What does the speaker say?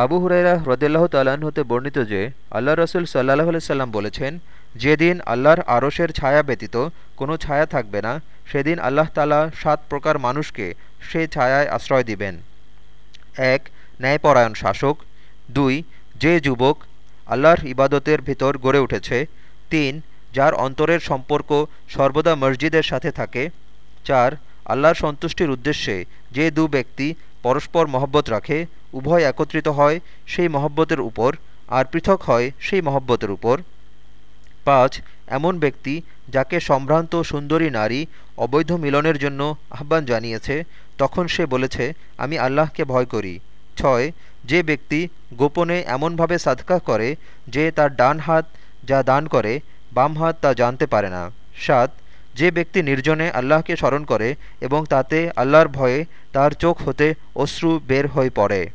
আবু হুরাইরা হ্রদিল্লাহ তাল্লাহ্ন হতে বর্ণিত যে আল্লাহ রসুল সাল্লাহ সাল্লাম বলেছেন, যেদিন আল্লাহর আরশের ছায়া ব্যতীত কোনো ছায়া থাকবে না, সেদিন আল্লাহ তালা সাত প্রকার মানুষকে সে ছায়ায় আশ্রয় দিবেন। এক, ন্যায়পরায়ণ শাসক। দুই, যে যুবক আল্লাহর ইবাদতের ভিতর গড়ে উঠেছে। তিন, যার অন্তরের সম্পর্ক সর্বদা মসজিদের সাথে থাকে। চার, আল্লাহর সন্তুষ্টির উদ্দেশ্যে যে দু ব্যক্তি পরস্পর মহব্বত রাখে উভয় একত্রিত হয় সেই মহব্বতের উপর, আর পৃথক হয় সেই মহব্বতের উপর। পাঁচ, এমন ব্যক্তি যাকে সম্ভ্রান্ত সুন্দরী নারী অবৈধ মিলনের জন্য আহ্বান জানিয়েছে, তখন সে বলেছে, আমি আল্লাহকে ভয় করি। ছয়, যে ব্যক্তি গোপনে এমনভাবে সাদকা করে যে তার ডান হাত যা দান করে, বাম হাত তা জানতে পারে না। সাত, যে ব্যক্তি নির্জনে আল্লাহকে স্মরণ করে এবং তাতে আল্লাহর ভয়ে তার চোখ হতে অশ্রু বের হয়ে পড়ে।